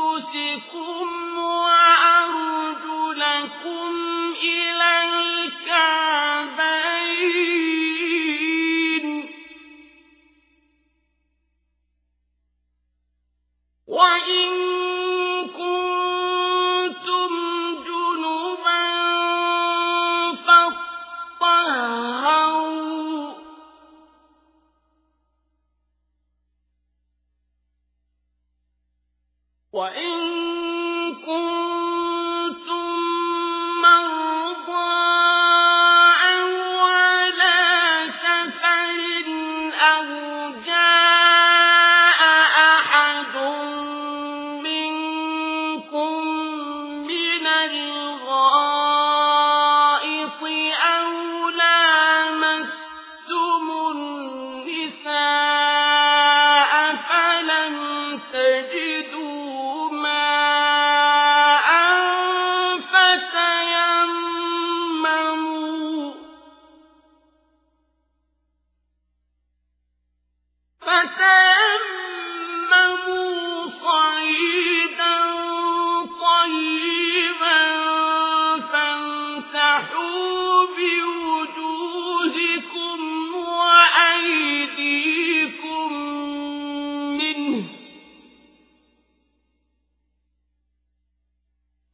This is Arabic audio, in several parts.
برؤوسكم وأرجلكم إلى الكعبين وإن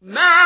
ما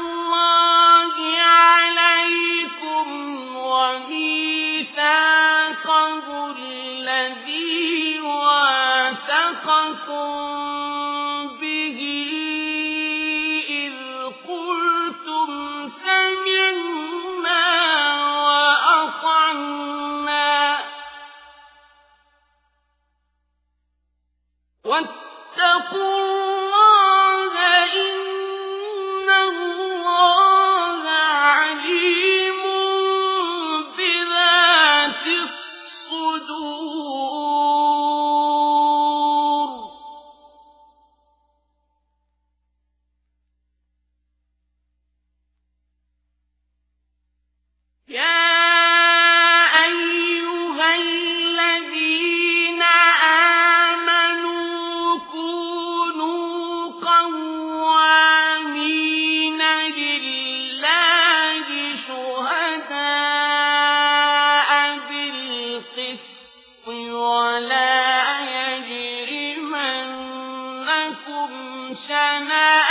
يقول شنآن